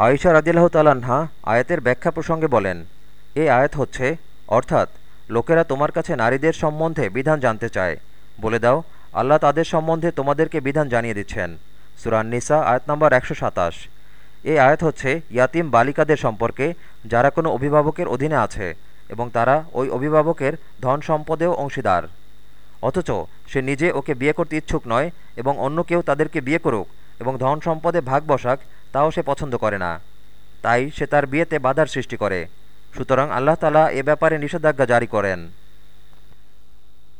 আয়েশা রাদিল্লাহ তালাহা আয়াতের ব্যাখ্যা প্রসঙ্গে বলেন এই আয়াত হচ্ছে, অর্থাৎ লোকেরা তোমার কাছে নারীদের সম্বন্ধে বিধান জানতে চায়। বলে দাও, আল্লাহ তাদের সম্বন্ধে তোমাদেরকে বিধান জানিয়ে দিচ্ছেন। সুরান নিসা আয়াত নম্বর একশো সাতাশ। এই আয়াত হচ্ছে ইয়াতিম বালিকাদের সম্পর্কে, যারা কোনো অভিভাবকের অধীনে আছে এবং তারা ওই অভিভাবকের ধন সম্পদেও অংশীদার। অথচ সে নিজে ওকে বিয়ে করতে ইচ্ছুক নয় এবং অন্য কেউ তাদেরকে বিয়ে করুক এবং ধন সম্পদে ভাগ বসাক তাও সে পছন্দ করে না। তাই সে তার বিয়েতে বাধার সৃষ্টি করে। সুতরাং আল্লাহ তালা এ ব্যাপারে নিষেধাজ্ঞা জারি করেন।